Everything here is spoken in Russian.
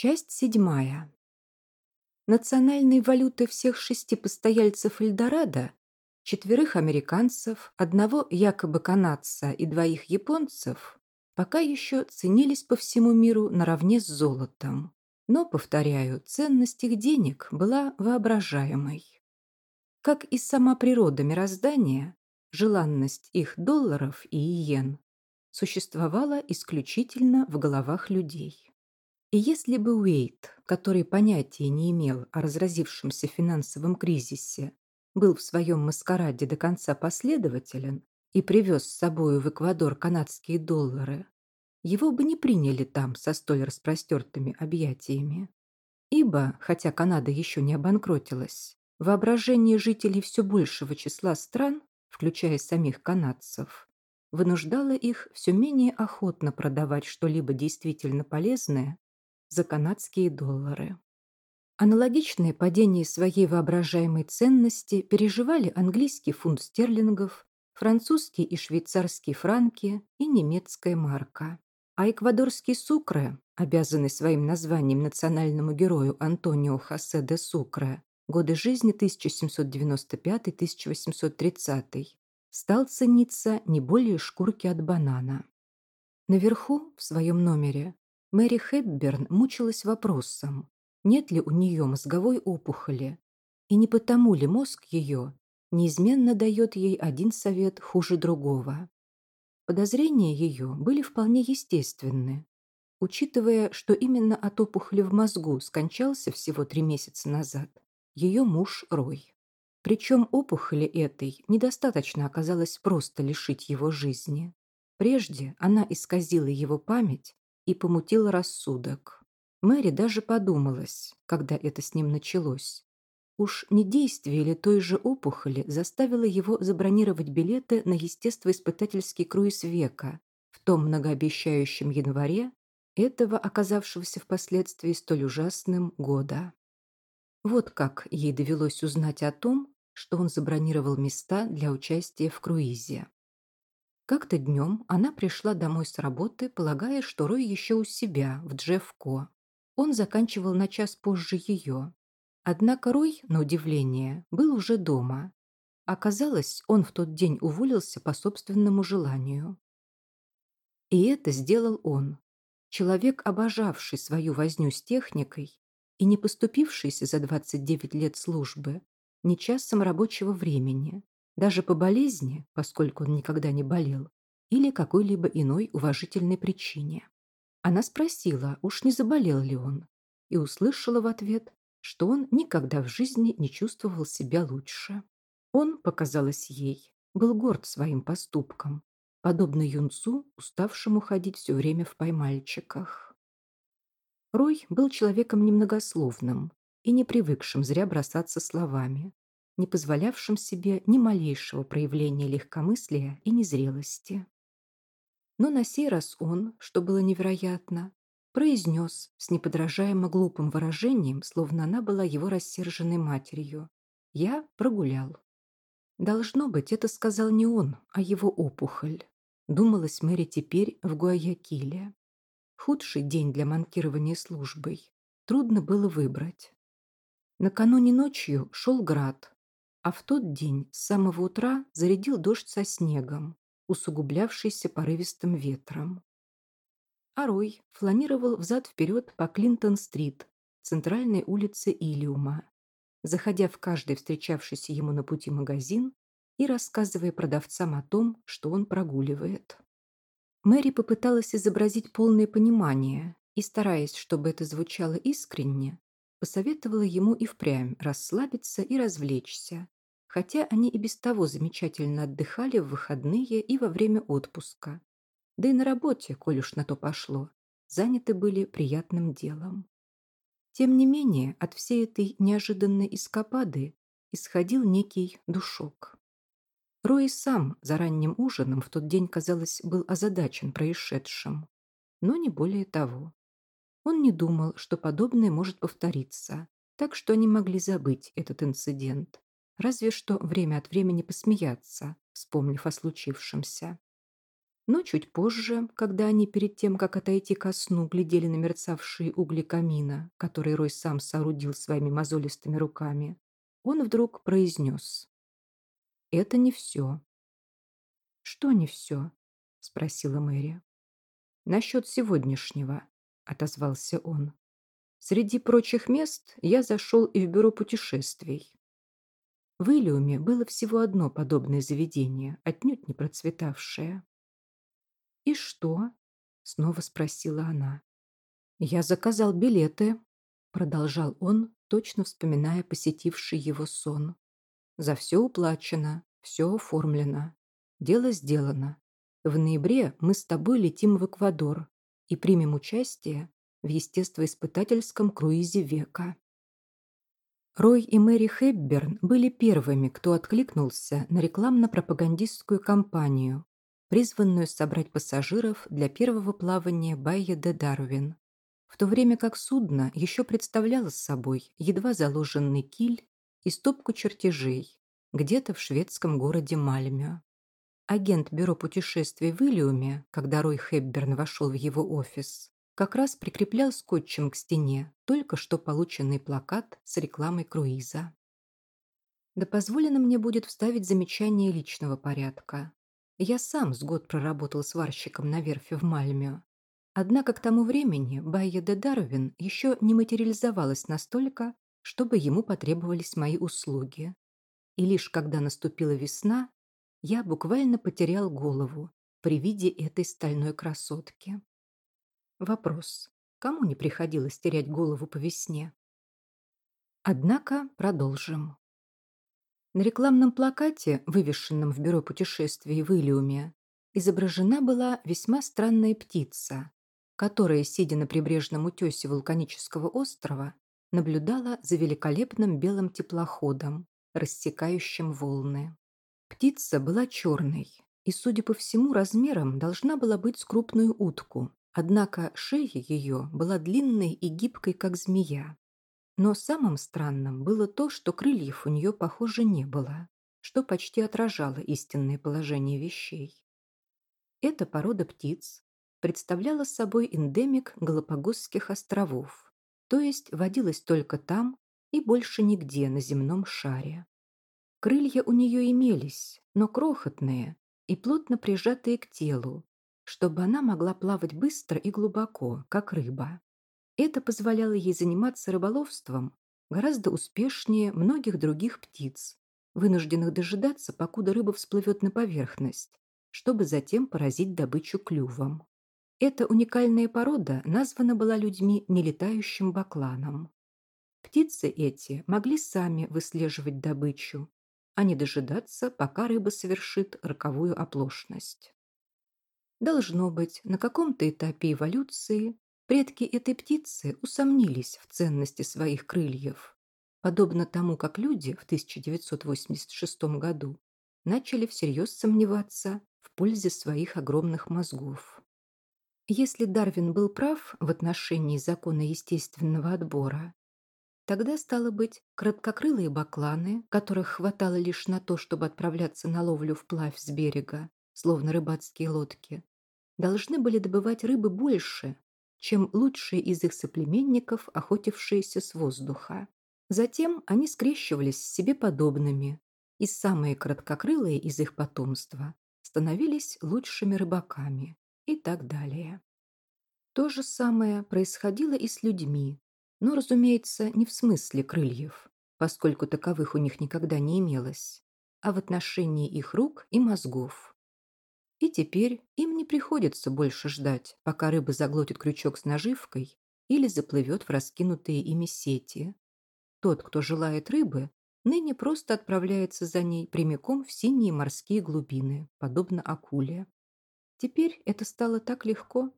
Часть седьмая. Национальной валютой всех шести постояльцев Эльдорадо, четверых американцев, одного якобы канадца и двоих японцев, пока еще ценились по всему миру наравне с золотом. Но, повторяю, ценность их денег была воображаемой. Как и сама природа мироздания, желанность их долларов и иен существовала исключительно в головах людей. И если бы Уэйт, который понятия не имел о разразившемся финансовом кризисе, был в своем маскараде до конца последователен и привез с собою в Эквадор канадские доллары, его бы не приняли там со столь распростертыми объятиями. Ибо, хотя Канада еще не обанкротилась, воображение жителей все большего числа стран, включая самих канадцев, вынуждало их все менее охотно продавать что-либо действительно полезное за канадские доллары. Аналогичное падение своей воображаемой ценности переживали английский фунт стерлингов, французский и швейцарские франки и немецкая марка. А эквадорский Сукре, обязанный своим названием национальному герою Антонио Хосе де Сукре, годы жизни 1795-1830, стал цениться не более шкурки от банана. Наверху, в своем номере, Мэри Хэбберн мучилась вопросом, нет ли у нее мозговой опухоли, и не потому ли мозг ее неизменно дает ей один совет хуже другого. Подозрения ее были вполне естественны, учитывая, что именно от опухоли в мозгу скончался всего три месяца назад ее муж Рой. Причем опухоли этой недостаточно оказалось просто лишить его жизни. Прежде она исказила его память и помутил рассудок. Мэри даже подумалась, когда это с ним началось. Уж не действие ли той же опухоли заставило его забронировать билеты на естествоиспытательский круиз века в том многообещающем январе этого оказавшегося впоследствии столь ужасным года. Вот как ей довелось узнать о том, что он забронировал места для участия в круизе. Как-то днем она пришла домой с работы, полагая, что Рой еще у себя, в Джеффко. Он заканчивал на час позже ее. Однако Рой, на удивление, был уже дома. Оказалось, он в тот день уволился по собственному желанию. И это сделал он. Человек, обожавший свою возню с техникой и не поступившийся за 29 лет службы ни часом рабочего времени, даже по болезни, поскольку он никогда не болел, или какой-либо иной уважительной причине. Она спросила, уж не заболел ли он, и услышала в ответ, что он никогда в жизни не чувствовал себя лучше. Он, показалось ей, был горд своим поступком, подобно юнцу, уставшему ходить все время в поймальчиках. Рой был человеком немногословным и не привыкшим зря бросаться словами, не позволявшим себе ни малейшего проявления легкомыслия и незрелости. Но на сей раз он, что было невероятно, произнес с неподражаемо глупым выражением, словно она была его рассерженной матерью. «Я прогулял». Должно быть, это сказал не он, а его опухоль. Думалась Мэри теперь в Гуаякиле. Худший день для манкирования службой. Трудно было выбрать. Накануне ночью шел град, а в тот день с самого утра зарядил дождь со снегом, усугублявшийся порывистым ветром. Арой фланировал взад-вперед по Клинтон-стрит, центральной улице Илиума, заходя в каждый встречавшийся ему на пути магазин и рассказывая продавцам о том, что он прогуливает. Мэри попыталась изобразить полное понимание и, стараясь, чтобы это звучало искренне, посоветовала ему и впрямь расслабиться и развлечься, хотя они и без того замечательно отдыхали в выходные и во время отпуска. Да и на работе, коль уж на то пошло, заняты были приятным делом. Тем не менее, от всей этой неожиданной эскапады исходил некий душок. Рой сам за ранним ужином в тот день, казалось, был озадачен происшедшим, но не более того. Он не думал, что подобное может повториться, так что они могли забыть этот инцидент, разве что время от времени посмеяться, вспомнив о случившемся. Но чуть позже, когда они перед тем, как отойти ко сну, глядели на мерцавшие угли камина, который Рой сам соорудил своими мозолистыми руками, он вдруг произнес. «Это не все». «Что не все?» — спросила Мэри. «Насчет сегодняшнего», — отозвался он. «Среди прочих мест я зашел и в бюро путешествий. В Илиуме было всего одно подобное заведение, отнюдь не процветавшее. «И что?» — снова спросила она. «Я заказал билеты», — продолжал он, точно вспоминая посетивший его сон. «За все уплачено, все оформлено. Дело сделано. В ноябре мы с тобой летим в Эквадор и примем участие в естествоиспытательском круизе века. Рой и Мэри Хэбберн были первыми, кто откликнулся на рекламно-пропагандистскую кампанию, призванную собрать пассажиров для первого плавания Байя де Дарвин, в то время как судно еще представляло собой едва заложенный киль и стопку чертежей где-то в шведском городе Мальмё. Агент бюро путешествий в Илиуме, когда Рой Хепберн вошел в его офис, как раз прикреплял скотчем к стене только что полученный плакат с рекламой круиза. Да позволено мне будет вставить замечание личного порядка. Я сам с год проработал сварщиком на верфи в Мальме. Однако к тому времени Байя де Дарвин еще не материализовалась настолько, чтобы ему потребовались мои услуги. И лишь когда наступила весна, я буквально потерял голову при виде этой стальной красотки. Вопрос. Кому не приходилось терять голову по весне? Однако продолжим. На рекламном плакате, вывешенном в бюро путешествий в Илиуме, изображена была весьма странная птица, которая, сидя на прибрежном утесе вулканического острова, наблюдала за великолепным белым теплоходом, рассекающим волны. Птица была черной и, судя по всему, размером должна была быть с крупную утку, однако шея ее была длинной и гибкой, как змея. Но самым странным было то, что крыльев у нее, похоже, не было, что почти отражало истинное положение вещей. Эта порода птиц представляла собой эндемик Галапагосских островов, то есть водилась только там и больше нигде на земном шаре. Крылья у нее имелись, но крохотные и плотно прижатые к телу, чтобы она могла плавать быстро и глубоко, как рыба. Это позволяло ей заниматься рыболовством гораздо успешнее многих других птиц, вынужденных дожидаться, покуда рыба всплывет на поверхность, чтобы затем поразить добычу клювом. Эта уникальная порода названа была людьми нелетающим бакланом. Птицы эти могли сами выслеживать добычу, а не дожидаться, пока рыба совершит роковую оплошность. Должно быть, на каком-то этапе эволюции предки этой птицы усомнились в ценности своих крыльев, подобно тому, как люди в 1986 году начали всерьез сомневаться в пользе своих огромных мозгов. Если Дарвин был прав в отношении закона естественного отбора, Тогда, стало быть, краткокрылые бакланы, которых хватало лишь на то, чтобы отправляться на ловлю вплавь с берега, словно рыбацкие лодки, должны были добывать рыбы больше, чем лучшие из их соплеменников, охотившиеся с воздуха. Затем они скрещивались с себе подобными, и самые краткокрылые из их потомства становились лучшими рыбаками и так далее. То же самое происходило и с людьми, но, разумеется, не в смысле крыльев, поскольку таковых у них никогда не имелось, а в отношении их рук и мозгов. И теперь им не приходится больше ждать, пока рыба заглотит крючок с наживкой или заплывет в раскинутые ими сети. Тот, кто желает рыбы, ныне просто отправляется за ней прямиком в синие морские глубины, подобно акуле. Теперь это стало так легко,